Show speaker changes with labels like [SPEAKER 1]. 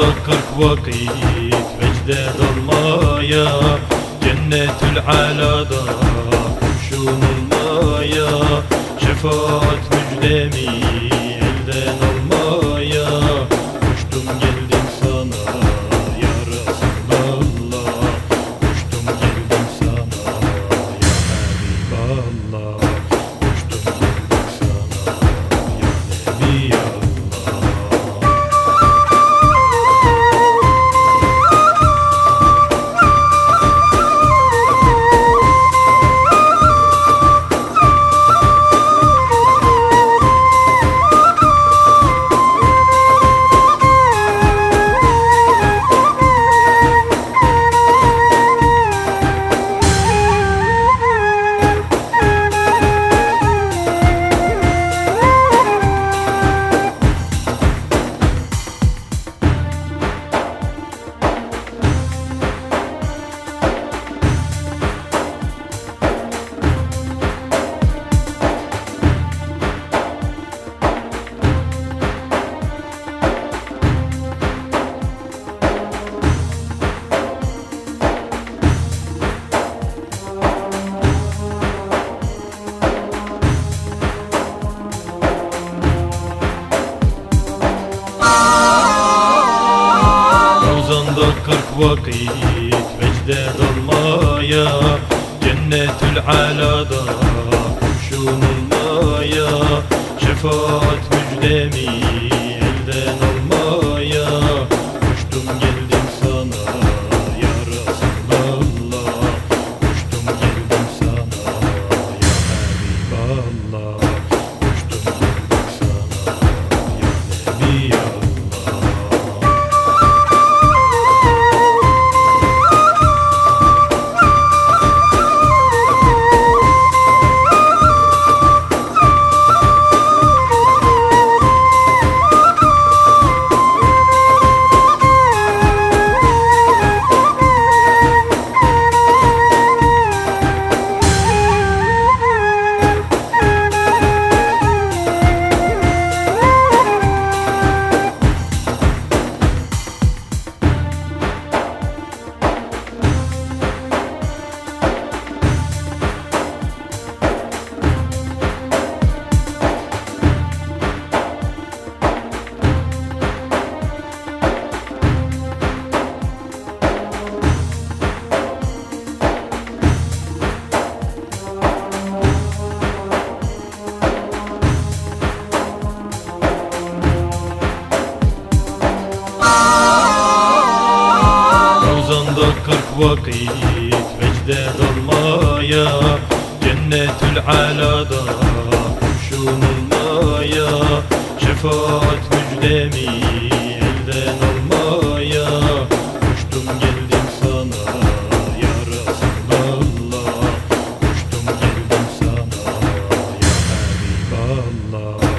[SPEAKER 1] Ramazan'da kırk vakit vecde dolmaya Cennetül alada kuşunulmaya Şefaat müjdemi elden Ramazan'da kırk vakit vecde dolmaya Cennetül alada kuşunulmaya Şefaat müjdemi elden almaya Uçtum geldim sana ya Resulallah. Uçtum geldim sana ya Habiballah. Uçtum geldim sana ya Nebiallah Kaldır kalk vakit vecde dalmaya Cennetül alada kuşun olmaya Şefaat müjdemi elden almaya Koştum geldim sana ya Resulallah. Koştum geldim sana ya Habiballah.